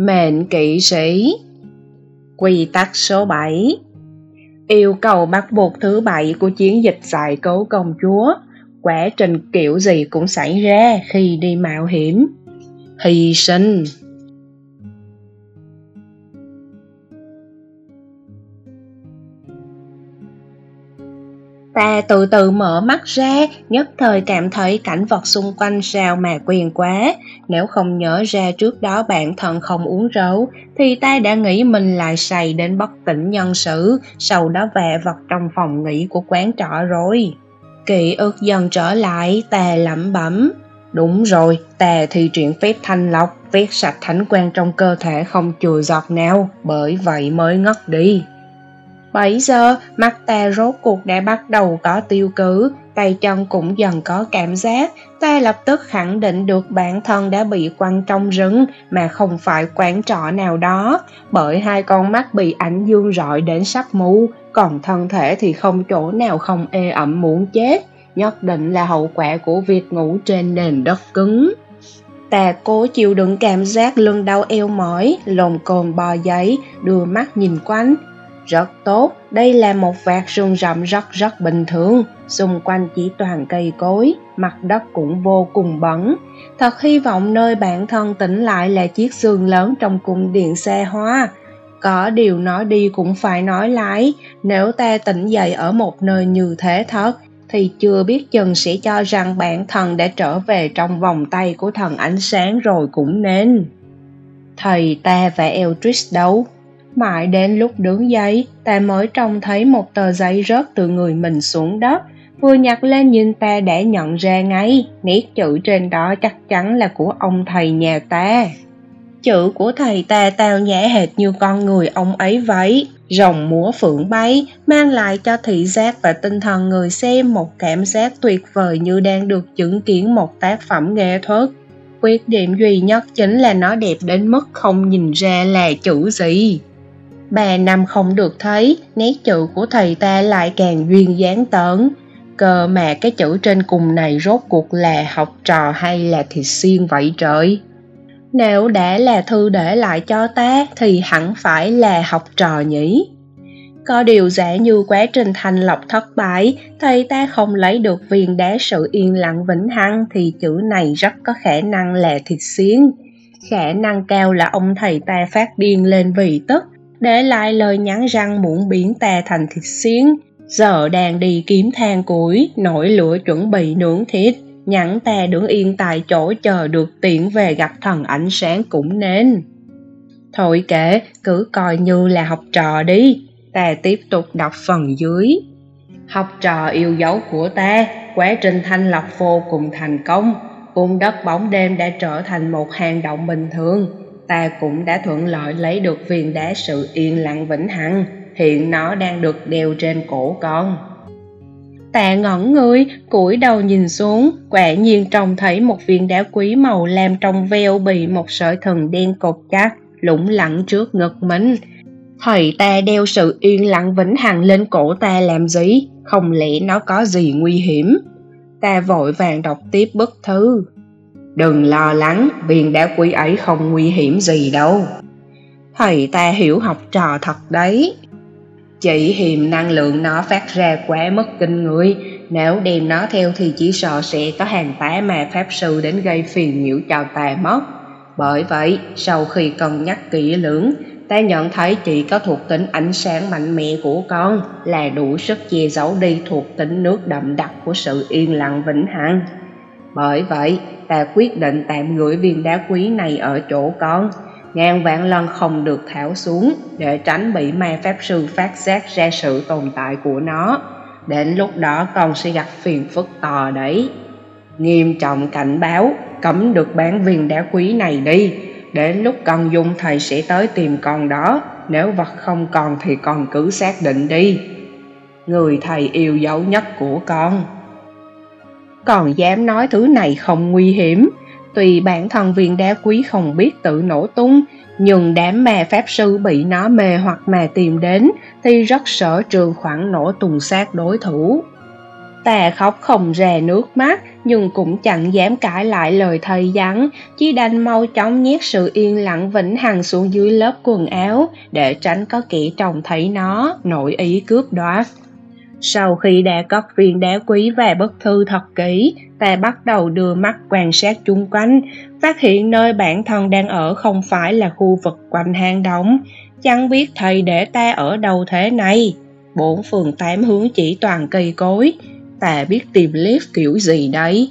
Mệnh kỵ sĩ. Quy tắc số 7 Yêu cầu bắt buộc thứ bảy của chiến dịch giải cứu công chúa. Quá trình kiểu gì cũng xảy ra khi đi mạo hiểm. Hy sinh. Ta từ từ mở mắt ra, nhất thời cảm thấy cảnh vật xung quanh sao mà quyền quá. Nếu không nhớ ra trước đó bản thân không uống rượu, thì ta đã nghĩ mình lại say đến bất tỉnh nhân sự, sau đó về vật trong phòng nghỉ của quán trọ rồi. Ký ức dần trở lại, ta lẩm bẩm. Đúng rồi, ta thì chuyện phép thanh lọc, viết sạch thánh quan trong cơ thể không chừa giọt nào, bởi vậy mới ngất đi. Bấy giờ, mắt ta rốt cuộc đã bắt đầu có tiêu cử, tay chân cũng dần có cảm giác, ta lập tức khẳng định được bản thân đã bị quăng trong rừng mà không phải quán trọ nào đó, bởi hai con mắt bị ảnh dương rọi đến sắp mù, còn thân thể thì không chỗ nào không ê ẩm muốn chết, nhất định là hậu quả của việc ngủ trên nền đất cứng. Ta cố chịu đựng cảm giác lưng đau eo mỏi, lồn cồn bò giấy, đưa mắt nhìn quanh, rất tốt, đây là một vạt rừng rậm rất rất bình thường, xung quanh chỉ toàn cây cối, mặt đất cũng vô cùng bẩn. Thật hy vọng nơi bản thân tỉnh lại là chiếc giường lớn trong cung điện xe hoa. Có điều nói đi cũng phải nói lại, nếu ta tỉnh dậy ở một nơi như thế thật, thì chưa biết chừng sẽ cho rằng bản thân đã trở về trong vòng tay của thần ánh sáng rồi cũng nên. Thầy ta và Eldritch đấu. Mãi đến lúc đứng dậy, ta mới trông thấy một tờ giấy rớt từ người mình xuống đất. Vừa nhặt lên nhìn ta đã nhận ra ngay, nét chữ trên đó chắc chắn là của ông thầy nhà ta. Chữ của thầy ta tao nhã hệt như con người ông ấy vậy. Rồng múa phượng bay, mang lại cho thị giác và tinh thần người xem một cảm giác tuyệt vời như đang được chứng kiến một tác phẩm nghệ thuật. Khuyết điểm duy nhất chính là nó đẹp đến mức không nhìn ra là chữ gì ba năm không được thấy, nét chữ của thầy ta lại càng duyên dáng tởn. Cơ mà cái chữ trên cùng này rốt cuộc là học trò hay là thịt xiên vậy trời? Nếu đã là thư để lại cho ta, thì hẳn phải là học trò nhỉ? Có điều giả như quá trình thành lọc thất bại, thầy ta không lấy được viên đá sự yên lặng vĩnh hằng, thì chữ này rất có khả năng là thịt xiên. Khả năng cao là ông thầy ta phát điên lên vì tức để lại lời nhắn răng muộn biến tè thành thịt xiên giờ đang đi kiếm than củi, nổi lửa chuẩn bị nướng thịt. Nhắn tè đứng yên tại chỗ chờ được tiễn về gặp thần ánh sáng cũng nên. Thôi kệ, cứ coi như là học trò đi. Ta tiếp tục đọc phần dưới. Học trò yêu dấu của ta quá trình thanh lọc vô cùng thành công. Vùng đất bóng đêm đã trở thành một hang động bình thường ta cũng đã thuận lợi lấy được viên đá sự yên lặng vĩnh hằng. Hiện nó đang được đeo trên cổ con. Tạ ngẩn người, cúi đầu nhìn xuống. Quả nhiên trông thấy một viên đá quý màu lam trong veo bị một sợi thần đen cột chắc lủng lẳng trước ngực mình. Thầy ta đeo sự yên lặng vĩnh hằng lên cổ ta làm gì? Không lẽ nó có gì nguy hiểm? Ta vội vàng đọc tiếp bức thư đừng lo lắng, viên đá quý ấy không nguy hiểm gì đâu. Thầy ta hiểu học trò thật đấy. Chỉ hiềm năng lượng nó phát ra quá mức kinh người. Nếu đem nó theo thì chỉ sợ sẽ có hàng tá mà pháp sư đến gây phiền nhiễu cho ta mất. Bởi vậy, sau khi cân nhắc kỹ lưỡng, ta nhận thấy chỉ có thuộc tính ánh sáng mạnh mẽ của con là đủ sức che giấu đi thuộc tính nước đậm đặc của sự yên lặng vĩnh hằng bởi vậy, ta quyết định tạm gửi viên đá quý này ở chỗ con. Ngàn vạn lần không được thảo xuống, để tránh bị ma pháp sư phát giác ra sự tồn tại của nó. Đến lúc đó con sẽ gặp phiền phức to đấy. Nghiêm trọng cảnh báo, cấm được bán viên đá quý này đi. Đến lúc cần dùng thầy sẽ tới tìm con đó. Nếu vật không còn thì con cứ xác định đi. Người thầy yêu dấu nhất của con còn dám nói thứ này không nguy hiểm tuy bản thân viên đá quý không biết tự nổ tung nhưng đám ma pháp sư bị nó mê hoặc mà tìm đến thì rất sợ trường khoảng nổ tung sát đối thủ ta khóc không ra nước mắt nhưng cũng chẳng dám cãi lại lời thầy dặn, chỉ đành mau chóng nhét sự yên lặng vĩnh hằng xuống dưới lớp quần áo để tránh có kẻ trông thấy nó, nổi ý cướp đoạt. Sau khi đã cất viên đá quý và bức thư thật kỹ, ta bắt đầu đưa mắt quan sát chung quanh, phát hiện nơi bản thân đang ở không phải là khu vực quanh hang động. Chẳng biết thầy để ta ở đâu thế này. Bốn phường tám hướng chỉ toàn cây cối, ta biết tìm lift kiểu gì đấy.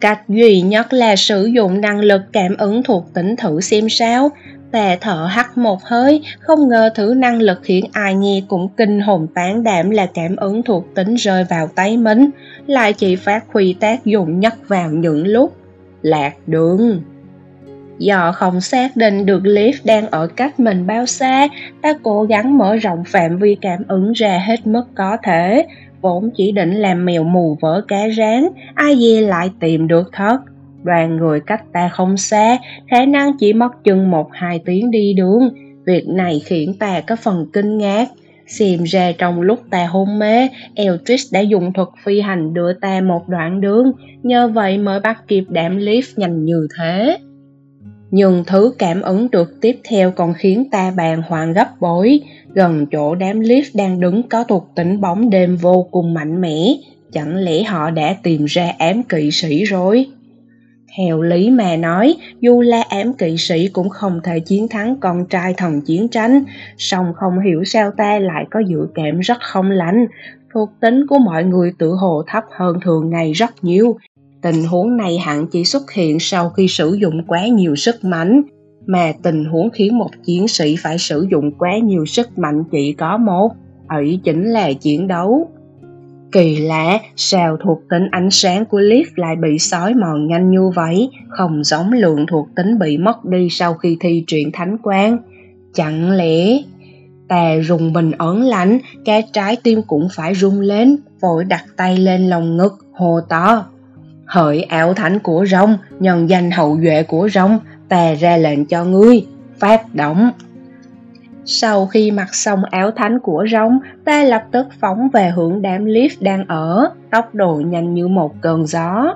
Cách duy nhất là sử dụng năng lực cảm ứng thuộc tính thử xem sao, Tề thở hắt một hơi, không ngờ thứ năng lực khiến ai nghe cũng kinh hồn tán đảm là cảm ứng thuộc tính rơi vào tay mình, lại chỉ phát huy tác dụng nhất vào những lúc lạc đường. Do không xác định được Leaf đang ở cách mình bao xa, ta cố gắng mở rộng phạm vi cảm ứng ra hết mức có thể, vốn chỉ định làm mèo mù vỡ cá rán, ai dê lại tìm được thất đoàn người cách ta không xa, khả năng chỉ mất chừng một hai tiếng đi đường. Việc này khiến ta có phần kinh ngạc. Xem ra trong lúc ta hôn mê, Eldritch đã dùng thuật phi hành đưa ta một đoạn đường, nhờ vậy mới bắt kịp đảm lift nhanh như thế. Nhưng thứ cảm ứng được tiếp theo còn khiến ta bàng hoàng gấp bối. Gần chỗ đám lift đang đứng có thuộc tỉnh bóng đêm vô cùng mạnh mẽ. Chẳng lẽ họ đã tìm ra ám kỵ sĩ rồi? Theo lý mà nói, dù là ám kỵ sĩ cũng không thể chiến thắng con trai thần chiến tranh, song không hiểu sao ta lại có dự cảm rất không lành. Thuộc tính của mọi người tự hồ thấp hơn thường ngày rất nhiều. Tình huống này hẳn chỉ xuất hiện sau khi sử dụng quá nhiều sức mạnh, mà tình huống khiến một chiến sĩ phải sử dụng quá nhiều sức mạnh chỉ có một, ấy chính là chiến đấu. Kỳ lạ, sao thuộc tính ánh sáng của Leaf lại bị sói mòn nhanh như vậy, không giống lượng thuộc tính bị mất đi sau khi thi truyện thánh quang. Chẳng lẽ... Tà rùng mình ấn lạnh, cái trái tim cũng phải rung lên, vội đặt tay lên lòng ngực, hồ to. Hỡi ảo thánh của rồng, nhân danh hậu duệ của rồng, tà ra lệnh cho ngươi, phát động. Sau khi mặc xong áo thánh của rống, ta lập tức phóng về hướng đám lift đang ở, tốc độ nhanh như một cơn gió.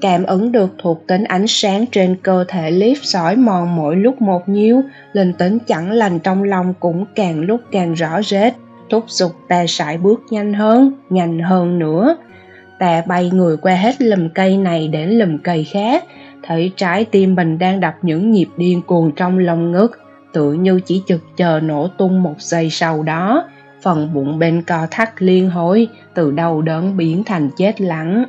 Cảm ứng được thuộc tính ánh sáng trên cơ thể lift sỏi mòn mỗi lúc một nhiêu, linh tính chẳng lành trong lòng cũng càng lúc càng rõ rệt, thúc giục ta sải bước nhanh hơn, nhanh hơn nữa. Ta bay người qua hết lùm cây này đến lùm cây khác, thấy trái tim mình đang đập những nhịp điên cuồng trong lòng ngực, tựa như chỉ chực chờ nổ tung một giây sau đó. Phần bụng bên co thắt liên hồi, từ đầu đớn biến thành chết lặng.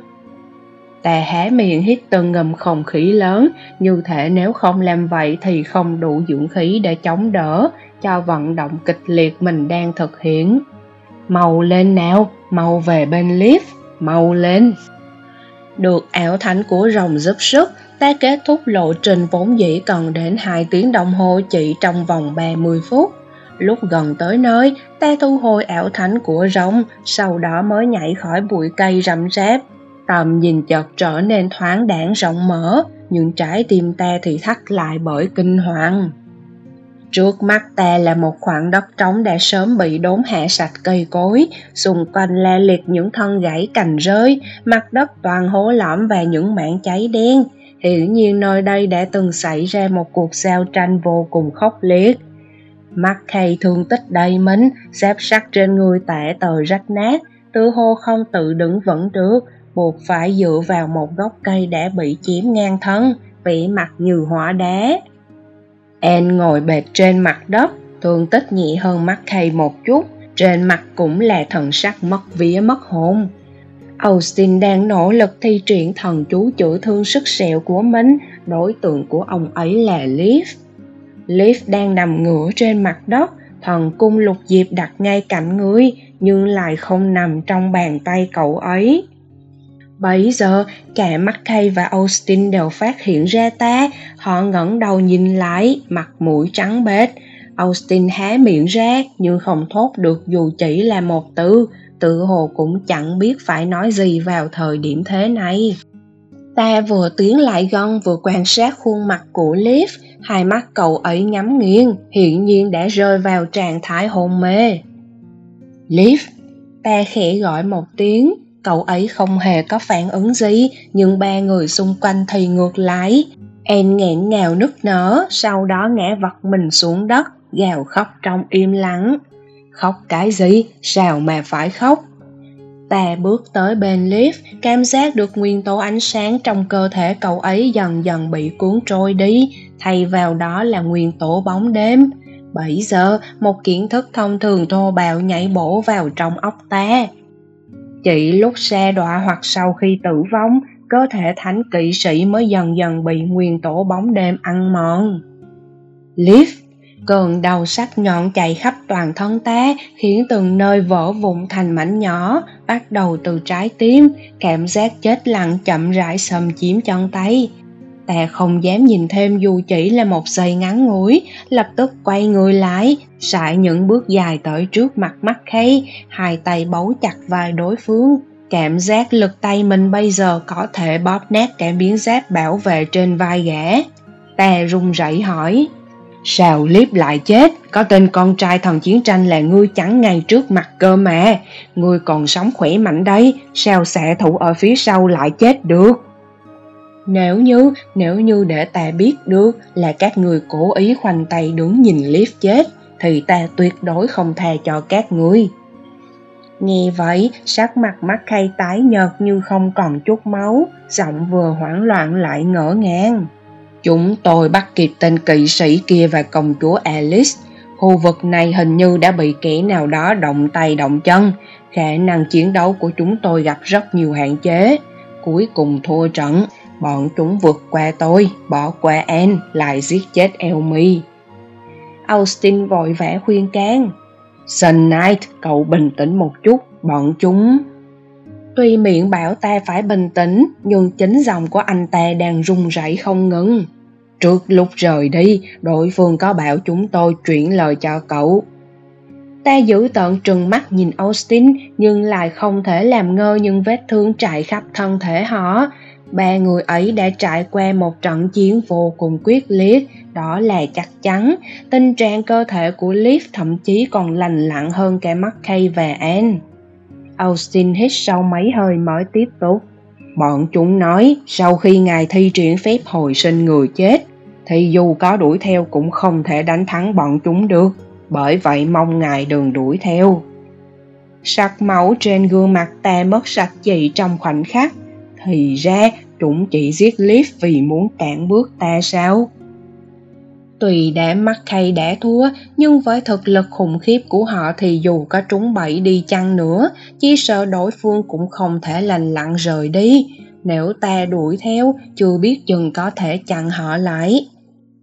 Tè há miệng hít từng ngầm không khí lớn, như thể nếu không làm vậy thì không đủ dưỡng khí để chống đỡ, cho vận động kịch liệt mình đang thực hiện. Mau lên nào, mau về bên lift, mau lên. Được ảo thánh của rồng giúp sức ta kết thúc lộ trình vốn dĩ cần đến 2 tiếng đồng hồ chỉ trong vòng 30 phút. Lúc gần tới nơi, ta thu hồi ảo thánh của rồng, sau đó mới nhảy khỏi bụi cây rậm rạp Tầm nhìn chợt trở nên thoáng đãng rộng mở, nhưng trái tim ta thì thắt lại bởi kinh hoàng. Trước mắt ta là một khoảng đất trống đã sớm bị đốn hạ sạch cây cối, xung quanh la liệt những thân gãy cành rơi, mặt đất toàn hố lõm và những mảng cháy đen. Hiển nhiên nơi đây đã từng xảy ra một cuộc giao tranh vô cùng khốc liệt. Mắt khay thương tích đầy mến, xếp sắt trên người tẻ tờ rách nát, tư hô không tự đứng vững được, buộc phải dựa vào một gốc cây đã bị chém ngang thân, vĩ mặt như hỏa đá. En ngồi bệt trên mặt đất, thương tích nhẹ hơn mắt khay một chút, trên mặt cũng là thần sắc mất vía mất hồn. Austin đang nỗ lực thi triển thần chú chữa thương sức sẹo của mình, đối tượng của ông ấy là Leaf. Leaf đang nằm ngửa trên mặt đất, thần cung lục diệp đặt ngay cạnh người, nhưng lại không nằm trong bàn tay cậu ấy. Bấy giờ, cả McKay và Austin đều phát hiện ra ta, họ ngẩng đầu nhìn lại, mặt mũi trắng bệch. Austin há miệng ra, nhưng không thốt được dù chỉ là một từ, tự hồ cũng chẳng biết phải nói gì vào thời điểm thế này. Ta vừa tiến lại gần vừa quan sát khuôn mặt của Liv, hai mắt cậu ấy nhắm nghiêng, hiển nhiên đã rơi vào trạng thái hôn mê. Liv, ta khẽ gọi một tiếng, Cậu ấy không hề có phản ứng gì, nhưng ba người xung quanh thì ngược lại. En nghẹn ngào nức nở, sau đó ngã vật mình xuống đất, gào khóc trong im lặng. Khóc cái gì? Sao mà phải khóc? Ta bước tới bên Liv, cảm giác được nguyên tố ánh sáng trong cơ thể cậu ấy dần dần bị cuốn trôi đi, thay vào đó là nguyên tố bóng đêm. Bảy giờ, một kiến thức thông thường thô bạo nhảy bổ vào trong óc ta. Chỉ lúc xe đọa hoặc sau khi tử vong, cơ thể thánh kỵ sĩ mới dần dần bị nguyên tố bóng đêm ăn mòn. Liv Cơn đau sắc nhọn chạy khắp toàn thân ta, khiến từng nơi vỡ vụn thành mảnh nhỏ, bắt đầu từ trái tim, cảm giác chết lặng chậm rãi xâm chiếm chân tay. Ta không dám nhìn thêm dù chỉ là một giây ngắn ngủi, lập tức quay người lại, sải những bước dài tới trước mặt mắt khay, hai tay bấu chặt vai đối phương. Cảm giác lực tay mình bây giờ có thể bóp nát cả miếng giáp bảo vệ trên vai gã. Ta run rẩy hỏi, Sao Liếp lại chết? Có tên con trai thần chiến tranh là ngươi chắn ngay trước mặt cơ mà. Ngươi còn sống khỏe mạnh đấy, sao xạ thủ ở phía sau lại chết được? Nếu như, nếu như để ta biết được là các người cố ý khoanh tay đứng nhìn Liếp chết, thì ta tuyệt đối không tha cho các ngươi. Nghe vậy, sắc mặt mắt khay tái nhợt như không còn chút máu, giọng vừa hoảng loạn lại ngỡ ngàng. Chúng tôi bắt kịp tên kỵ sĩ kia và công chúa Alice. Khu vực này hình như đã bị kẻ nào đó động tay động chân. Khả năng chiến đấu của chúng tôi gặp rất nhiều hạn chế. Cuối cùng thua trận, bọn chúng vượt qua tôi, bỏ qua Anne, lại giết chết Elmi. Austin vội vã khuyên can. Sun Knight, cậu bình tĩnh một chút, bọn chúng... Tuy miệng bảo ta phải bình tĩnh, nhưng chính dòng của anh ta đang run rẩy không ngừng. Trước lúc rời đi, đối phương có bảo chúng tôi chuyển lời cho cậu. Ta giữ tợn trừng mắt nhìn Austin, nhưng lại không thể làm ngơ những vết thương trải khắp thân thể họ. Ba người ấy đã trải qua một trận chiến vô cùng quyết liệt, đó là chắc chắn. Tình trạng cơ thể của Liv thậm chí còn lành lặn hơn cả mắt Kay và Anne. Austin hít sâu mấy hơi mới tiếp tục. Bọn chúng nói sau khi ngài thi triển phép hồi sinh người chết, thì dù có đuổi theo cũng không thể đánh thắng bọn chúng được, bởi vậy mong ngài đừng đuổi theo. Sắc máu trên gương mặt ta mất sạch chỉ trong khoảnh khắc, thì ra chúng chỉ giết Liv vì muốn cản bước ta sao? Tùy đã mắc hay đã thua, nhưng với thực lực khủng khiếp của họ thì dù có trúng bẫy đi chăng nữa, chỉ sợ đối phương cũng không thể lành lặn rời đi. Nếu ta đuổi theo, chưa biết chừng có thể chặn họ lại.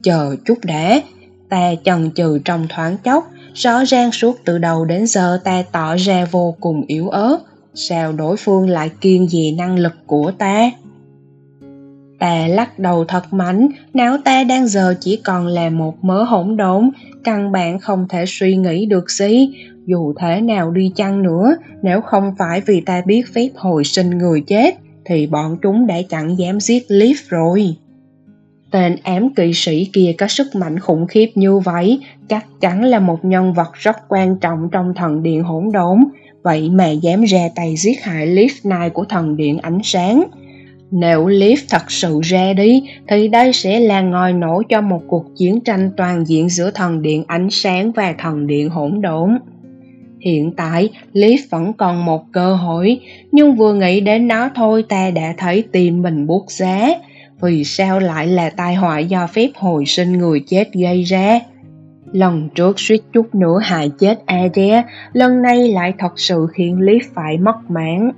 Chờ chút đã, ta chần chừ trong thoáng chốc, rõ ràng suốt từ đầu đến giờ ta tỏ ra vô cùng yếu ớt. Sao đối phương lại kiên gì năng lực của ta? Ta lắc đầu thật mạnh, não ta đang giờ chỉ còn là một mớ hỗn độn, căn bản không thể suy nghĩ được gì. Dù thế nào đi chăng nữa, nếu không phải vì ta biết phép hồi sinh người chết, thì bọn chúng đã chẳng dám giết Leaf rồi. Tên ám kỵ sĩ kia có sức mạnh khủng khiếp như vậy, chắc chắn là một nhân vật rất quan trọng trong thần điện hỗn độn, vậy mà dám ra tay giết hại Leaf Knight của thần điện ánh sáng. Nếu Leaf thật sự ra đi, thì đây sẽ là ngòi nổ cho một cuộc chiến tranh toàn diện giữa thần điện ánh sáng và thần điện hỗn độn. Hiện tại, Leaf vẫn còn một cơ hội, nhưng vừa nghĩ đến nó thôi ta đã thấy tim mình buốt giá. Vì sao lại là tai họa do phép hồi sinh người chết gây ra? Lần trước suýt chút nữa hại chết Adair, lần này lại thật sự khiến Leaf phải mất mạng.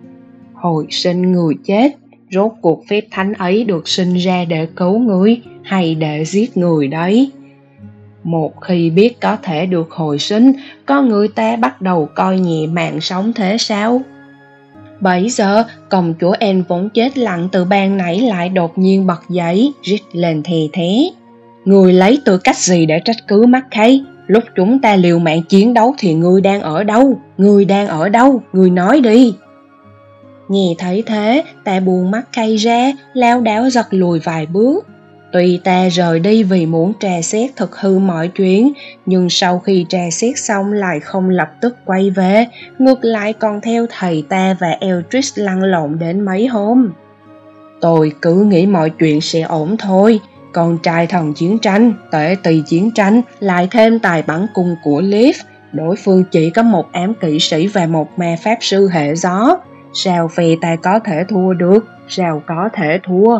Hồi sinh người chết rốt cuộc phép thánh ấy được sinh ra để cứu người hay để giết người đấy một khi biết có thể được hồi sinh con người ta bắt đầu coi nhẹ mạng sống thế sao bấy giờ, công chúa En vốn chết lặng từ ban nãy lại đột nhiên bật dậy, rít lên thề thế. Người lấy tư cách gì để trách cứ mắt khay? Lúc chúng ta liều mạng chiến đấu thì ngươi đang ở đâu? Ngươi đang ở đâu? Ngươi nói đi. Nghe thấy thế, ta buồn mắt cay ra, lao đảo giật lùi vài bước. Tuy ta rời đi vì muốn trà xét thực hư mọi chuyện, nhưng sau khi trà xét xong lại không lập tức quay về, ngược lại còn theo thầy ta và Eldritch lăn lộn đến mấy hôm. Tôi cứ nghĩ mọi chuyện sẽ ổn thôi, con trai thần chiến tranh, tể tỳ chiến tranh, lại thêm tài bắn cung của Leaf, đối phương chỉ có một ám kỵ sĩ và một ma pháp sư hệ gió. Sao phi ta có thể thua được, sao có thể thua?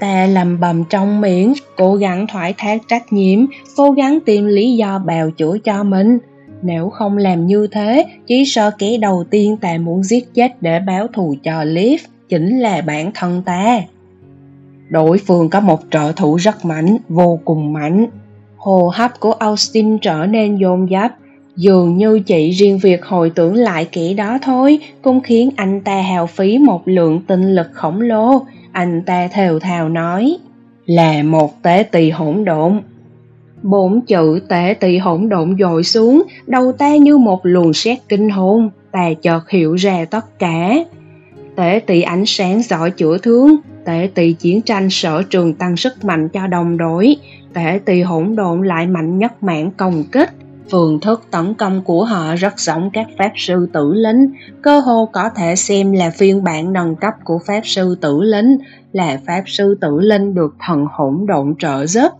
Ta lầm bầm trong miệng, cố gắng thoải thác trách nhiệm, cố gắng tìm lý do bào chữa cho mình. Nếu không làm như thế, chỉ sợ kẻ đầu tiên ta muốn giết chết để báo thù cho Leaf chính là bản thân ta. Đối phương có một trợ thủ rất mạnh, vô cùng mạnh. Hồ hấp của Austin trở nên dồn dập, dường như chỉ riêng việc hồi tưởng lại kỹ đó thôi cũng khiến anh ta hào phí một lượng tinh lực khổng lồ. Anh ta thều thào nói, là một tế tỳ hỗn độn. Bốn chữ tế tỳ hỗn độn dội xuống, đầu ta như một luồng sét kinh hồn, ta chợt hiểu ra tất cả. Tế tỳ ánh sáng giỏi chữa thương, tế tỳ chiến tranh sở trường tăng sức mạnh cho đồng đội, tế tỳ hỗn độn lại mạnh nhất mảng công kích phương thức tấn công của họ rất giống các pháp sư tử lính. Cơ hồ có thể xem là phiên bản nâng cấp của pháp sư tử lính, là pháp sư tử linh được thần hỗn độn trợ giúp.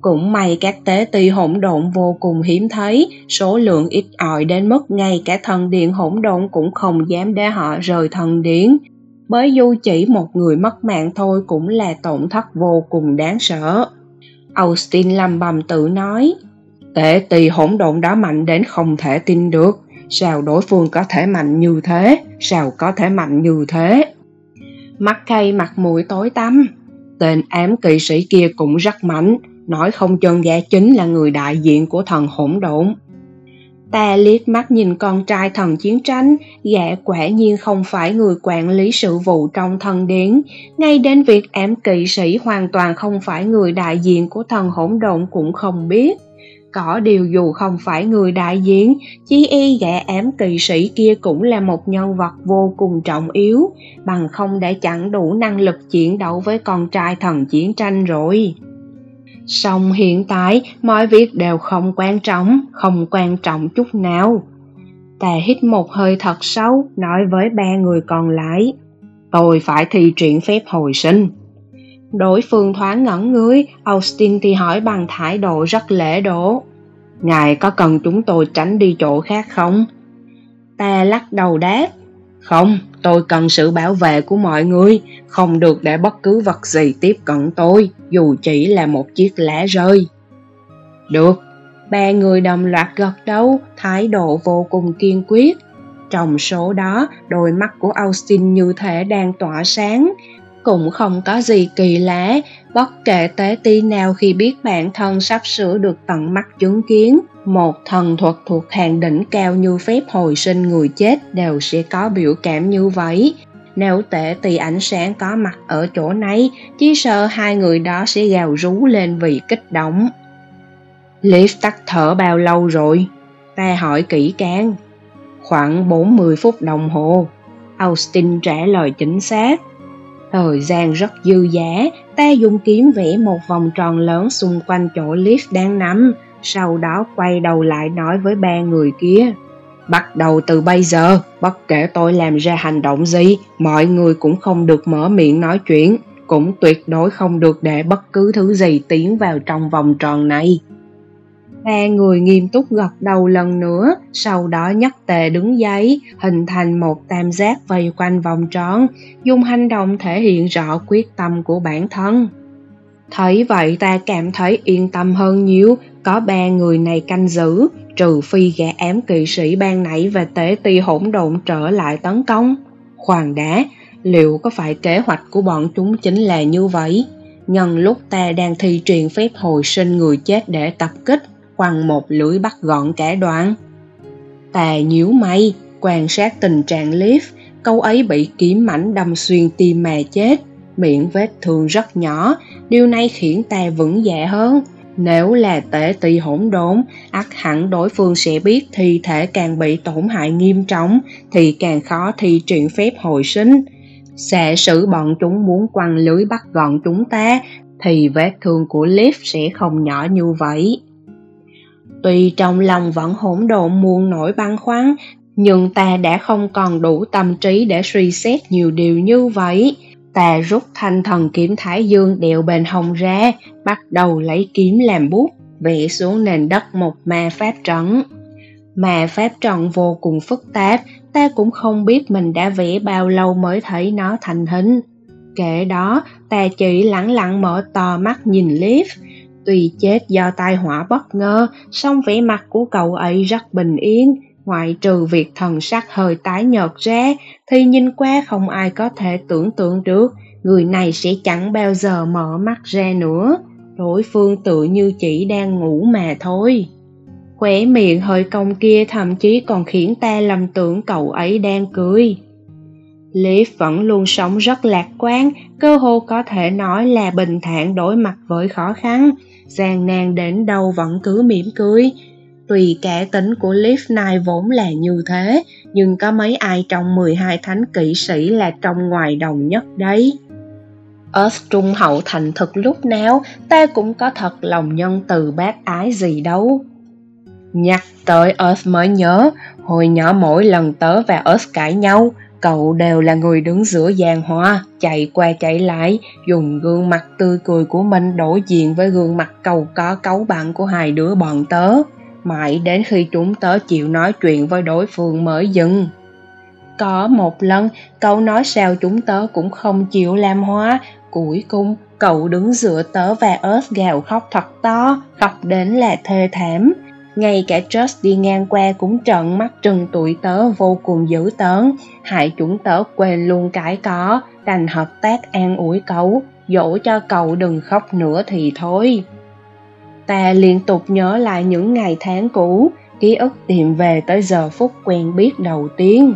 Cũng may các tế ti hỗn độn vô cùng hiếm thấy, số lượng ít ỏi đến mức ngay cả thần điện hỗn độn cũng không dám để họ rời thần điện. Bởi dù chỉ một người mất mạng thôi cũng là tổn thất vô cùng đáng sợ. Austin lầm bầm tự nói Tệ tỳ hỗn độn đã mạnh đến không thể tin được. Sao đối phương có thể mạnh như thế? Sao có thể mạnh như thế? Mắt cây mặt mũi tối tăm. Tên ám kỵ sĩ kia cũng rất mạnh. Nói không chân gã chính là người đại diện của thần hỗn độn. Ta liếc mắt nhìn con trai thần chiến tranh, gã quả nhiên không phải người quản lý sự vụ trong thần điển. Ngay đến việc ám kỵ sĩ hoàn toàn không phải người đại diện của thần hỗn độn cũng không biết có điều dù không phải người đại diện chí y gã ám kỳ sĩ kia cũng là một nhân vật vô cùng trọng yếu. Bằng không đã chẳng đủ năng lực chiến đấu với con trai thần chiến tranh rồi. Song hiện tại, mọi việc đều không quan trọng, không quan trọng chút nào. Tà hít một hơi thật sâu, nói với ba người còn lại, tôi phải thi triển phép hồi sinh. Đối phương thoáng ngẩn người, Austin thì hỏi bằng thái độ rất lễ độ. Ngài có cần chúng tôi tránh đi chỗ khác không? Ta lắc đầu đáp. Không, tôi cần sự bảo vệ của mọi người, không được để bất cứ vật gì tiếp cận tôi, dù chỉ là một chiếc lá rơi. Được, ba người đồng loạt gật đầu, thái độ vô cùng kiên quyết. Trong số đó, đôi mắt của Austin như thể đang tỏa sáng, cũng không có gì kỳ lạ, bất kể tế ti nào khi biết bản thân sắp sửa được tận mắt chứng kiến. Một thần thuật thuộc hàng đỉnh cao như phép hồi sinh người chết đều sẽ có biểu cảm như vậy. Nếu tệ tì ánh sáng có mặt ở chỗ này, chỉ sợ hai người đó sẽ gào rú lên vì kích động. Liv tắt thở bao lâu rồi? Ta hỏi kỹ càng. Khoảng 40 phút đồng hồ. Austin trả lời chính xác. Thời gian rất dư dả, ta dùng kiếm vẽ một vòng tròn lớn xung quanh chỗ Liv đang nằm, sau đó quay đầu lại nói với ba người kia. Bắt đầu từ bây giờ, bất kể tôi làm ra hành động gì, mọi người cũng không được mở miệng nói chuyện, cũng tuyệt đối không được để bất cứ thứ gì tiến vào trong vòng tròn này. Ba người nghiêm túc gật đầu lần nữa, sau đó nhấc tề đứng dậy, hình thành một tam giác vây quanh vòng tròn, dùng hành động thể hiện rõ quyết tâm của bản thân. Thấy vậy ta cảm thấy yên tâm hơn nhiều, có ba người này canh giữ, trừ phi gã ám kỵ sĩ ban nãy và tế ti hỗn độn trở lại tấn công. Khoan đã, liệu có phải kế hoạch của bọn chúng chính là như vậy? Nhân lúc ta đang thi truyền phép hồi sinh người chết để tập kích, quăng một lưỡi bắt gọn cả đoạn. Tà nhíu mày, quan sát tình trạng Leaf, câu ấy bị kiếm mảnh đâm xuyên tim mà chết, miệng vết thương rất nhỏ, điều này khiến ta vững dạ hơn. Nếu là tể tỳ hỗn đốn, ắt hẳn đối phương sẽ biết thi thể càng bị tổn hại nghiêm trọng thì càng khó thi triển phép hồi sinh. Sẽ xử bọn chúng muốn quăng lưới bắt gọn chúng ta, thì vết thương của Liv sẽ không nhỏ như vậy. Tuy trong lòng vẫn hỗn độn muôn nỗi băn khoăn, nhưng ta đã không còn đủ tâm trí để suy xét nhiều điều như vậy. Ta rút thanh thần kiếm thái dương đeo bên hông ra, bắt đầu lấy kiếm làm bút, vẽ xuống nền đất một ma pháp trận. Ma pháp trận vô cùng phức tạp, ta cũng không biết mình đã vẽ bao lâu mới thấy nó thành hình. Kể đó, ta chỉ lặng lặng mở to mắt nhìn Leaf. Tuy chết do tai họa bất ngờ, song vẻ mặt của cậu ấy rất bình yên, ngoại trừ việc thần sắc hơi tái nhợt ra, thì nhìn qua không ai có thể tưởng tượng được người này sẽ chẳng bao giờ mở mắt ra nữa. Đối phương tự như chỉ đang ngủ mà thôi. Khỏe miệng hơi cong kia thậm chí còn khiến ta lầm tưởng cậu ấy đang cười. Liv vẫn luôn sống rất lạc quan, cơ hồ có thể nói là bình thản đối mặt với khó khăn, gian nan đến đâu vẫn cứ mỉm cười. Tùy kẻ tính của Liv này vốn là như thế, nhưng có mấy ai trong 12 thánh kỵ sĩ là trong ngoài đồng nhất đấy. Earth trung hậu thành thực lúc nào, ta cũng có thật lòng nhân từ bác ái gì đâu. Nhắc tới Earth mới nhớ, hồi nhỏ mỗi lần tớ và Earth cãi nhau, cậu đều là người đứng giữa giàn hoa, chạy qua chạy lại, dùng gương mặt tươi cười của mình đối diện với gương mặt cầu có cấu bạn của hai đứa bọn tớ. Mãi đến khi chúng tớ chịu nói chuyện với đối phương mới dừng. Có một lần, cậu nói sao chúng tớ cũng không chịu làm hoa, cuối cùng cậu đứng giữa tớ và ớt gào khóc thật to, khóc đến là thê thảm ngay cả trust đi ngang qua cũng trợn mắt trừng tụi tớ vô cùng dữ tớn, hại chúng tớ quên luôn cái có, đành hợp tác an ủi cậu, dỗ cho cậu đừng khóc nữa thì thôi. Ta liên tục nhớ lại những ngày tháng cũ, ký ức tìm về tới giờ phút quen biết đầu tiên.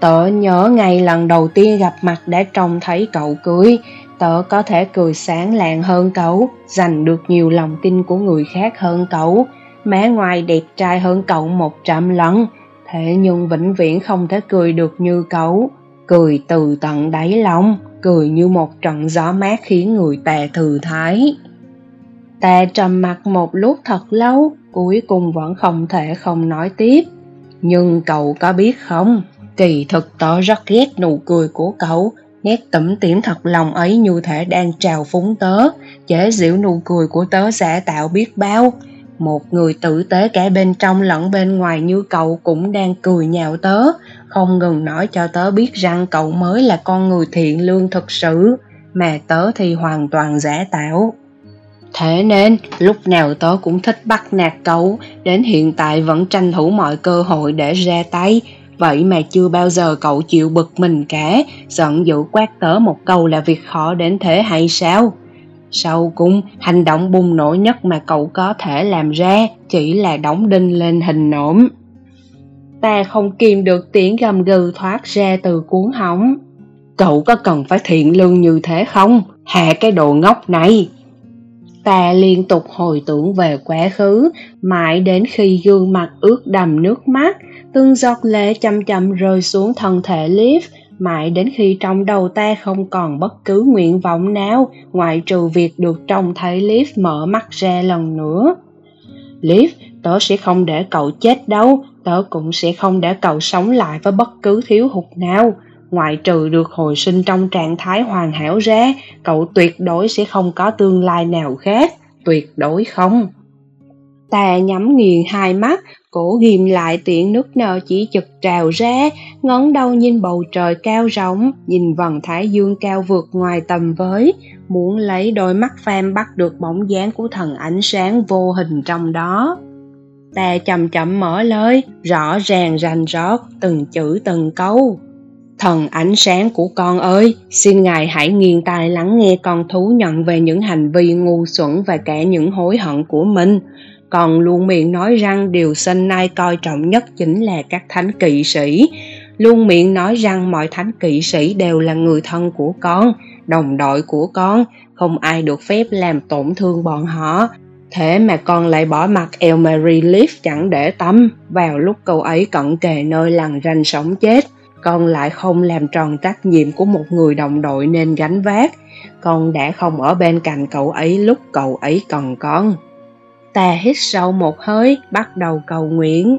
Tớ nhớ ngày lần đầu tiên gặp mặt đã trông thấy cậu cười, tớ có thể cười sáng lạng hơn cậu, giành được nhiều lòng tin của người khác hơn cậu, má ngoài đẹp trai hơn cậu một trăm lần, thế nhưng vĩnh viễn không thể cười được như cậu. Cười từ tận đáy lòng, cười như một trận gió mát khiến người ta thư thái. Ta trầm mặt một lúc thật lâu, cuối cùng vẫn không thể không nói tiếp. Nhưng cậu có biết không, kỳ thực tớ rất ghét nụ cười của cậu, nét tẩm tỉm thật lòng ấy như thể đang trào phúng tớ, chế giễu nụ cười của tớ giả tạo biết bao, một người tử tế cả bên trong lẫn bên ngoài như cậu cũng đang cười nhạo tớ. Không ngừng nói cho tớ biết rằng cậu mới là con người thiện lương thực sự, mà tớ thì hoàn toàn giả tạo. Thế nên, lúc nào tớ cũng thích bắt nạt cậu, đến hiện tại vẫn tranh thủ mọi cơ hội để ra tay. Vậy mà chưa bao giờ cậu chịu bực mình cả, giận dữ quát tớ một câu là việc khó đến thế hay sao? Sau cùng, hành động bùng nổ nhất mà cậu có thể làm ra chỉ là đóng đinh lên hình nổm. Ta không kìm được tiếng gầm gừ thoát ra từ cuốn hỏng. Cậu có cần phải thiện lương như thế không? Hạ cái đồ ngốc này! Ta liên tục hồi tưởng về quá khứ, mãi đến khi gương mặt ướt đầm nước mắt, từng giọt lệ chậm chậm rơi xuống thân thể Liv, mãi đến khi trong đầu ta không còn bất cứ nguyện vọng nào ngoại trừ việc được trông thấy Liv mở mắt ra lần nữa. Liv, tớ sẽ không để cậu chết đâu, tớ cũng sẽ không để cậu sống lại với bất cứ thiếu hụt nào. Ngoại trừ được hồi sinh trong trạng thái hoàn hảo ra, cậu tuyệt đối sẽ không có tương lai nào khác, tuyệt đối không. Ta nhắm nghiền hai mắt, Cổ ghim lại tiện nước nở chỉ chực trào ra, ngón đầu nhìn bầu trời cao rộng, nhìn vầng thái dương cao vượt ngoài tầm với, muốn lấy đôi mắt pham bắt được bóng dáng của thần ánh sáng vô hình trong đó. Ta chậm chậm mở lời, rõ ràng rành rót, từng chữ từng câu. Thần ánh sáng của con ơi, xin Ngài hãy nghiêng tai lắng nghe con thú nhận về những hành vi ngu xuẩn và cả những hối hận của mình còn luôn miệng nói rằng điều sinh nay coi trọng nhất chính là các thánh kỵ sĩ. Luôn miệng nói rằng mọi thánh kỵ sĩ đều là người thân của con, đồng đội của con, không ai được phép làm tổn thương bọn họ. Thế mà con lại bỏ mặt elmary leaf chẳng để tâm. Vào lúc cậu ấy cận kề nơi lằn ranh sống chết, con lại không làm tròn trách nhiệm của một người đồng đội nên gánh vác. Con đã không ở bên cạnh cậu ấy lúc cậu ấy cần con. Ta hít sâu một hơi, bắt đầu cầu nguyện.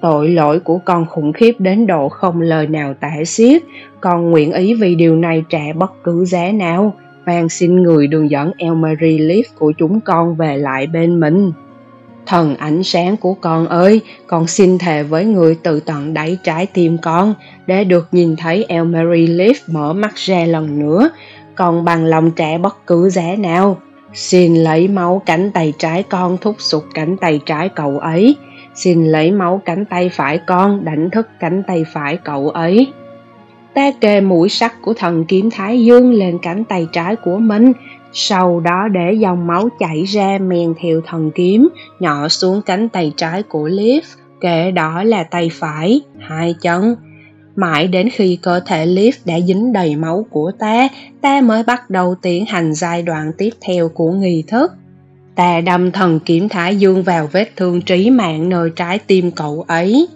Tội lỗi của con khủng khiếp đến độ không lời nào tả xiết, con nguyện ý vì điều này trả bất cứ giá nào. Van xin người đường dẫn Elmarie Leaf của chúng con về lại bên mình. Thần ánh sáng của con ơi, con xin thề với người từ tận đáy trái tim con, để được nhìn thấy Elmarie Leaf mở mắt ra lần nữa, con bằng lòng trả bất cứ giá nào. Xin lấy máu cánh tay trái con thúc sụt cánh tay trái cậu ấy. Xin lấy máu cánh tay phải con đánh thức cánh tay phải cậu ấy. Ta kề mũi sắt của thần kiếm Thái Dương lên cánh tay trái của mình, sau đó để dòng máu chảy ra men theo thần kiếm, nhỏ xuống cánh tay trái của Liv, kể đó là tay phải, hai chân. Mãi đến khi cơ thể Liv đã dính đầy máu của ta, ta mới bắt đầu tiến hành giai đoạn tiếp theo của nghi thức. Ta đâm thần kiếm Thái Dương vào vết thương trí mạng nơi trái tim cậu ấy.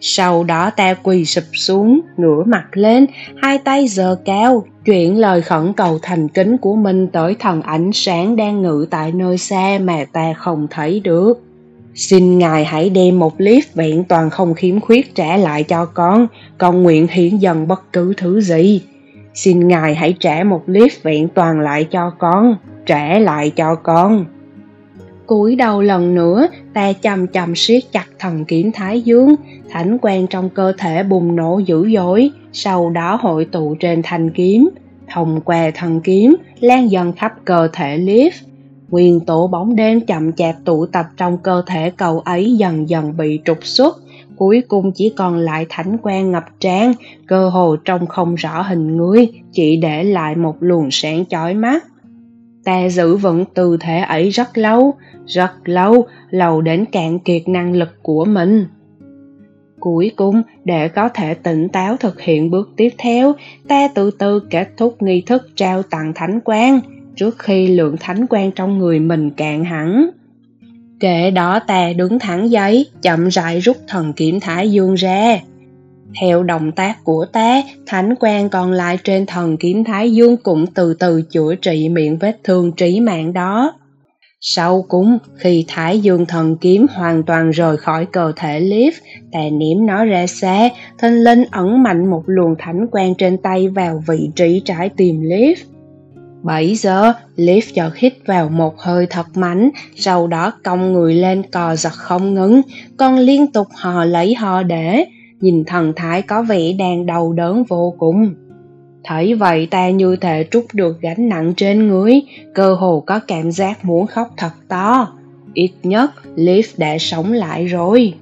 Sau đó ta quỳ sụp xuống, ngửa mặt lên, hai tay giơ cao, chuyển lời khẩn cầu thành kính của mình tới thần ánh sáng đang ngự tại nơi xa mà ta không thấy được. Xin Ngài hãy đem một clip vẹn toàn không khiếm khuyết trả lại cho con, con nguyện hiến dần bất cứ thứ gì. Xin Ngài hãy trả một clip vẹn toàn lại cho con, trả lại cho con. Cúi đầu lần nữa ta chầm chầm siết chặt thần kiếm thái dương thánh quan trong cơ thể bùng nổ dữ dội sau đó hội tụ trên thanh kiếm. Thông qua thần kiếm lan dần khắp cơ thể liv nguyên tố bóng đen chậm chạp tụ tập trong cơ thể cậu ấy dần dần bị trục xuất. Cuối cùng chỉ còn lại thánh quang ngập tràn, cơ hồ trông không rõ hình người, chỉ để lại một luồng sáng chói mắt. Ta giữ vững tư thế ấy rất lâu rất lâu lâu đến cạn kiệt năng lực của mình. Cuối cùng, để có thể tỉnh táo thực hiện bước tiếp theo, ta từ từ kết thúc nghi thức trao tặng thánh quan trước khi lượng thánh quan trong người mình cạn hẳn kệ đó ta đứng thẳng giấy chậm rãi rút thần kiểm thái dương ra theo động tác của ta, thánh quan còn lại trên thần kiếm Thái Dương cũng từ từ chữa trị miệng vết thương trí mạng đó. Sau cùng, khi Thái Dương thần kiếm hoàn toàn rời khỏi cơ thể Liv, ta ném nó ra xa, thanh linh ẩn mạnh một luồng thánh quan trên tay vào vị trí trái tim Liv. Bảy giờ, Liv cho hít vào một hơi thật mạnh, sau đó cong người lên cò giật không ngừng, còn liên tục hò lấy hò để, nhìn thần thái có vẻ đang đau đớn vô cùng. Thấy vậy ta như thể trút được gánh nặng trên người, cơ hồ có cảm giác muốn khóc thật to. Ít nhất, Liv đã sống lại rồi.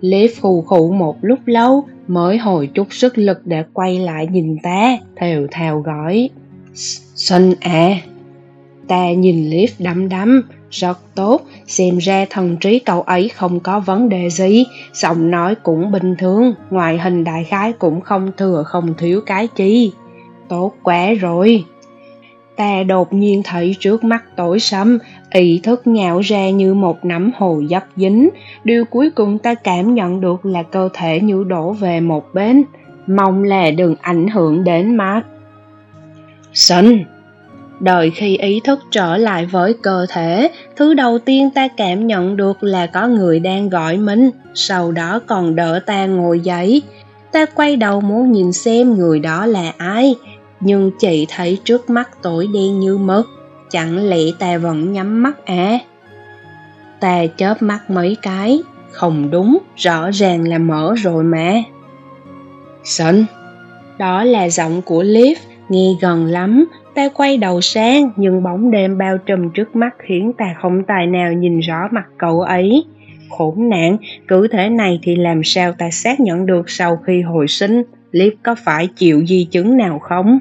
Liv hù khụ một lúc lâu, mới hồi chút sức lực để quay lại nhìn ta, thều thào gọi. Xuân à! Ta nhìn Liv đắm đắm, rất tốt, xem ra thần trí cậu ấy không có vấn đề gì, giọng nói cũng bình thường, ngoại hình đại khái cũng không thừa không thiếu cái chi. Tốt quá rồi. Ta đột nhiên thấy trước mắt tối sầm, ý thức nhạo ra như một nắm hồ dấp dính. Điều cuối cùng ta cảm nhận được là cơ thể như đổ về một bên. Mong là đừng ảnh hưởng đến mắt. Sinh! đợi khi ý thức trở lại với cơ thể, thứ đầu tiên ta cảm nhận được là có người đang gọi mình, sau đó còn đỡ ta ngồi dậy. Ta quay đầu muốn nhìn xem người đó là ai, nhưng chỉ thấy trước mắt tối đen như mực, chẳng lẽ ta vẫn nhắm mắt à? Ta chớp mắt mấy cái, không đúng, rõ ràng là mở rồi mà. Sân đó là giọng của liv nghe gần lắm ta quay đầu sang nhưng bóng đêm bao trùm trước mắt khiến ta không tài nào nhìn rõ mặt cậu ấy. Khốn nạn cứ thế này thì làm sao ta xác nhận được sau khi hồi sinh? Liếp có phải chịu di chứng nào không?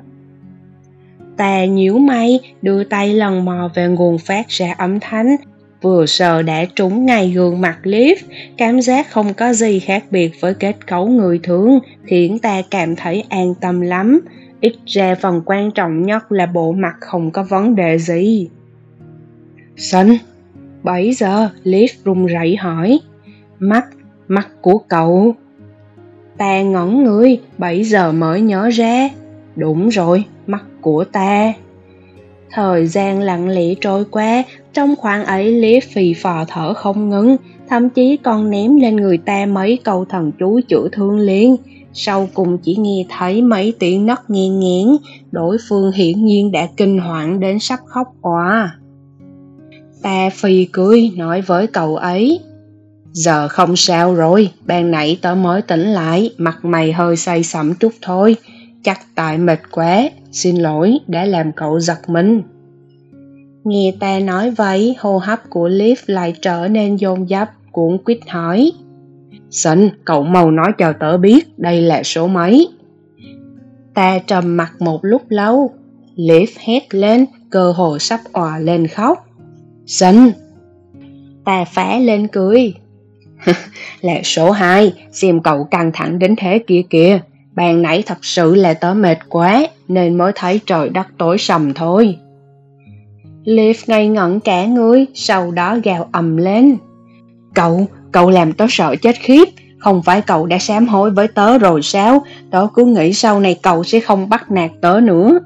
Ta nhíu mày đưa tay lần mò về nguồn phát ra âm thanh. Vừa sờ đã trúng ngay gương mặt Liv, cảm giác không có gì khác biệt với kết cấu người thường khiến ta cảm thấy an tâm lắm ít ra phần quan trọng nhất là bộ mặt không có vấn đề gì. Sân Bảy giờ Liv run rẩy hỏi. Mắt, mắt của cậu. Ta ngẩn người Bảy giờ mới nhớ ra. Đúng rồi, mắt của ta. Thời gian lặng lẽ trôi qua, trong khoảng ấy Liv phì phò thở không ngừng, thậm chí còn ném lên người ta mấy câu thần chú chữa thương liền. Sau cùng chỉ nghe thấy mấy tiếng nấc nghiêng nghiến, đối phương hiển nhiên đã kinh hoảng đến sắp khóc òa. Ta phì cười nói với cậu ấy, Giờ không sao rồi, ban nãy tớ mới tỉnh lại, mặt mày hơi say sẩm chút thôi. Chắc tại mệt quá, xin lỗi đã làm cậu giật mình. Nghe ta nói vậy, hô hấp của Liv lại trở nên dồn dập, cuống quýt hỏi. Sân, cậu mau nói cho tớ biết đây là số mấy. Ta trầm mặt một lúc lâu, Liv hét lên, cơ hồ sắp òa lên khóc. Sân, Ta phá lên cười. là số 2, xem cậu căng thẳng đến thế kia kìa. Bàn nãy thật sự là tớ mệt quá, nên mới thấy trời đất tối sầm thôi. Liv ngây ngẩn cả người, sau đó gào ầm lên. Cậu, cậu làm tớ sợ chết khiếp, không phải cậu đã sám hối với tớ rồi sao, tớ cứ nghĩ sau này cậu sẽ không bắt nạt tớ nữa.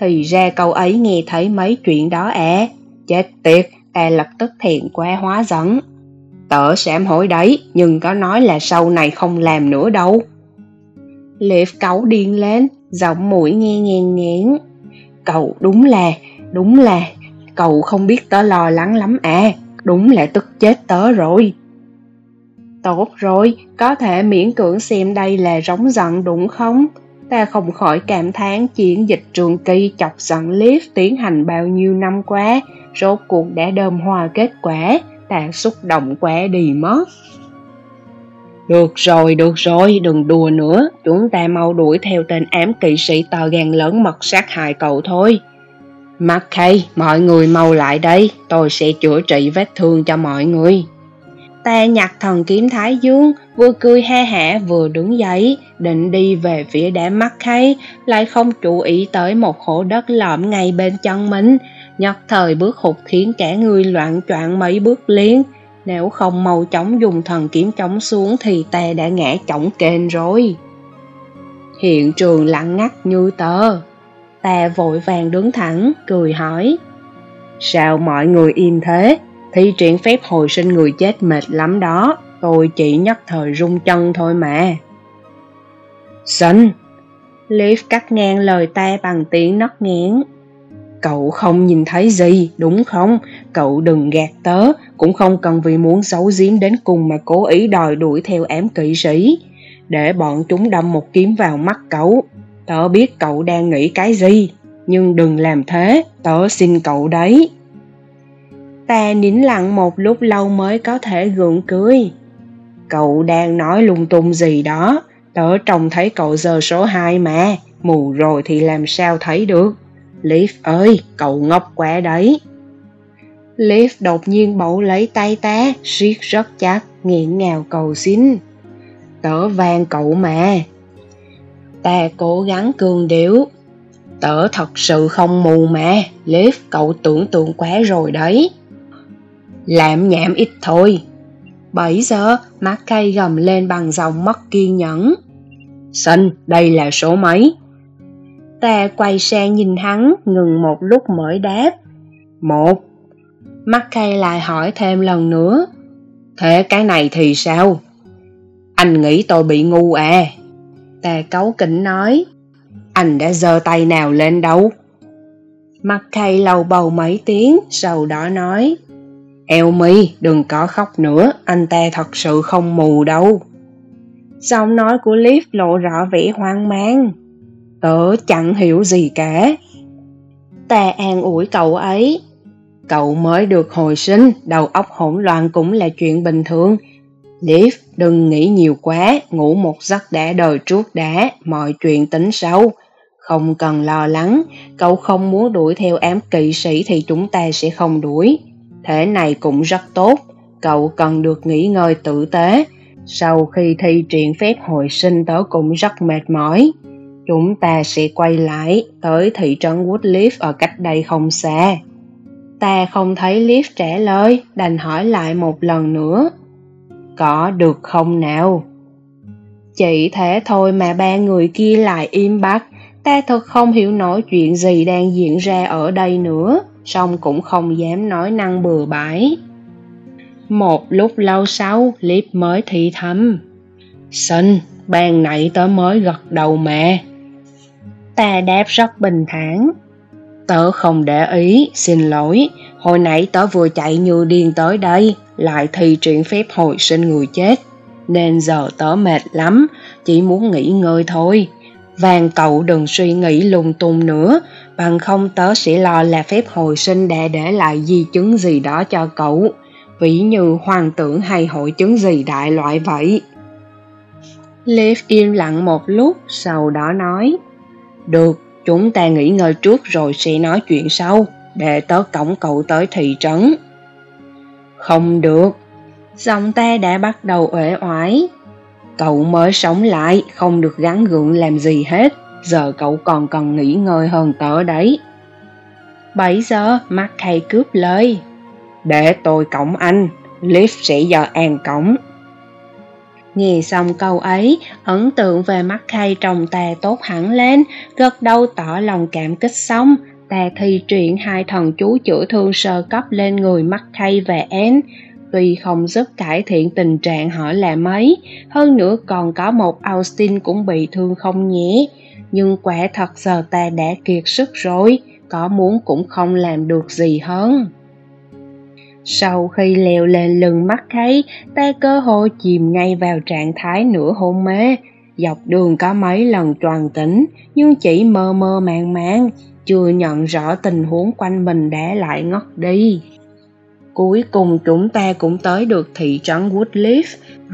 Thì ra cậu ấy nghe thấy mấy chuyện đó à, chết tiệt, ta lập tức thiện quá hóa giận. Tớ sám hối đấy, nhưng có nói là sau này không làm nữa đâu. Liệp cậu điên lên, giọng mũi nghe ngàn ngán. Cậu đúng là, đúng là, cậu không biết tớ lo lắng lắm à, đúng là tức chết tớ rồi. Tốt rồi, có thể miễn cưỡng xem đây là rống giận đúng không? Ta không khỏi cảm thán chiến dịch trường kỳ chọc giận Liv tiến hành bao nhiêu năm qua, rốt cuộc đã đơm hòa kết quả, ta xúc động quá đi mất. Được rồi, được rồi, đừng đùa nữa, chúng ta mau đuổi theo tên ám kỵ sĩ to gan lớn mật sát hại cậu thôi. Mackay, mọi người mau lại đây, tôi sẽ chữa trị vết thương cho mọi người. Ta nhặt thần kiếm Thái Dương, vừa cười ha hả vừa đứng dậy, định đi về phía đám Mackay, lại không chú ý tới một hổ đất lõm ngay bên chân mình, nhất thời bước hụt khiến cả người loạn choạng mấy bước liên. Nếu không mau chóng dùng thần kiếm chống xuống thì ta đã ngã chỏng kênh rồi. Hiện trường lặng ngắt như tờ. Ta vội vàng đứng thẳng, cười hỏi. Sao mọi người im thế? Thi triển phép hồi sinh người chết mệt lắm đó. Tôi chỉ nhất thời rung chân thôi mà. Sinh! Leaf cắt ngang lời ta bằng tiếng nấc nghẽn. Cậu không nhìn thấy gì, đúng không? Cậu đừng gạt tớ, cũng không cần vì muốn xấu giếm đến cùng mà cố ý đòi đuổi theo ám kỵ sĩ. Để bọn chúng đâm một kiếm vào mắt cậu. Tớ biết cậu đang nghĩ cái gì, nhưng đừng làm thế, tớ xin cậu đấy. Ta nín lặng một lúc lâu mới có thể gượng cười. Cậu đang nói lung tung gì đó, tớ trông thấy cậu giờ số 2 mà, mù rồi thì làm sao thấy được. Leaf ơi, cậu ngốc quá đấy. Leaf đột nhiên bấu lấy tay ta, siết rất chắc, nghiện ngào cầu xin. Tớ van cậu mà. Ta cố gắng cương điếu, Tớ thật sự không mù mà, Leaf cậu tưởng tượng quá rồi đấy. Làm nhảm ít thôi. Bấy giờ, mắt cây gầm lên bằng giọng mất kiên nhẫn. Sinh, đây là số mấy? Ta quay sang nhìn hắn, ngừng một lúc mới đáp. Một. Mắt cây lại hỏi thêm lần nữa. Thế cái này thì sao? Anh nghĩ tôi bị ngu à? Tề cấu kỉnh nói. Anh đã giơ tay nào lên đâu? Mặt thầy lầu bầu mấy tiếng, sau đó nói. eo mi đừng có khóc nữa, anh ta thật sự không mù đâu. Giọng nói của Liv lộ rõ vẻ hoang mang. Tớ chẳng hiểu gì cả. Ta an ủi cậu ấy. Cậu mới được hồi sinh, đầu óc hỗn loạn cũng là chuyện bình thường. Liv, đừng nghĩ nhiều quá, ngủ một giấc đã đời trước đã, mọi chuyện tính sau. Không cần lo lắng, cậu không muốn đuổi theo ám kỵ sĩ thì chúng ta sẽ không đuổi. Thế này cũng rất tốt, cậu cần được nghỉ ngơi tử tế. Sau khi thi triển phép hồi sinh tớ cũng rất mệt mỏi. Chúng ta sẽ quay lại tới thị trấn Woodleaf ở cách đây không xa. Ta không thấy Leaf trả lời, đành hỏi lại một lần nữa. Có được không nào? Chỉ thế thôi mà ba người kia lại im bặt, Ta thật không hiểu nổi chuyện gì đang diễn ra ở đây nữa, song cũng không dám nói năng bừa bãi. Một lúc lâu sau, Liếp mới thì thầm. Sinh, ban nãy tớ mới gật đầu mẹ. Ta đáp rất bình thản. Tớ không để ý, xin lỗi, hồi nãy tớ vừa chạy như điên tới đây, lại thi triển phép hồi sinh người chết. Nên giờ tớ mệt lắm, chỉ muốn nghỉ ngơi thôi. Vàng cậu đừng suy nghĩ lung tung nữa, bằng không tớ sẽ lo là phép hồi sinh đã để lại di chứng gì đó cho cậu, ví như hoàng tưởng hay hội chứng gì đại loại vậy. Liv im lặng một lúc, sau đó nói, Được, chúng ta nghỉ ngơi trước rồi sẽ nói chuyện sau, để tớ cổng cậu tới thị trấn. Không được, giọng ta đã bắt đầu uể oải. Cậu mới sống lại, không được gắn gượng làm gì hết, giờ cậu còn cần nghỉ ngơi hơn tớ đấy. 7 giờ, mắt thầy cướp lời. Để tôi cổng anh, Liv sẽ giờ an cổng. Nghe xong câu ấy, ấn tượng về mắt khay trong ta tốt hẳn lên, gật đầu tỏ lòng cảm kích xong, ta thi triển hai thần chú chữa thương sơ cấp lên người mắt khay và én, tuy không giúp cải thiện tình trạng họ là mấy, hơn nữa còn có một Austin cũng bị thương không nhé. Nhưng quả thật giờ ta đã kiệt sức rồi, có muốn cũng không làm được gì hơn. Sau khi leo lên lưng mắt thấy, ta cơ hội chìm ngay vào trạng thái nửa hôn mê. Dọc đường có mấy lần toàn tỉnh, nhưng chỉ mơ mơ màng màng, chưa nhận rõ tình huống quanh mình đã lại ngất đi. Cuối cùng chúng ta cũng tới được thị trấn Woodleaf,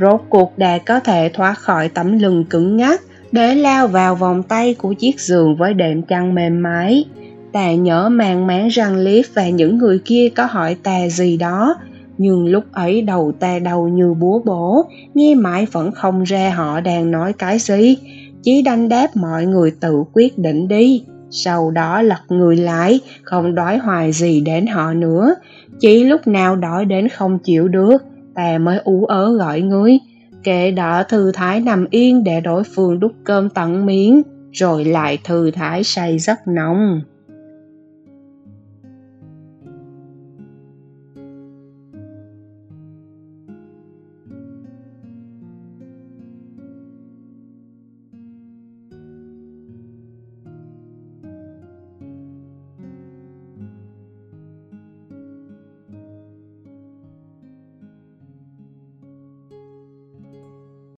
rốt cuộc đã có thể thoát khỏi tấm lưng cứng ngắc để lao vào vòng tay của chiếc giường với đệm chăn mềm mại. Ta nhớ mang máng rằng Leaf và những người kia có hỏi ta gì đó, nhưng lúc ấy đầu ta đầu như búa bổ, nghe mãi vẫn không ra họ đang nói cái gì. Chỉ đanh đáp mọi người tự quyết định đi, sau đó lật người lại, không đói hoài gì đến họ nữa. Chỉ lúc nào đói đến không chịu được, ta mới ú ớ gọi ngươi. Kệ đó thư thái nằm yên để đối phương đút cơm tận miếng, rồi lại thư thái say giấc nồng.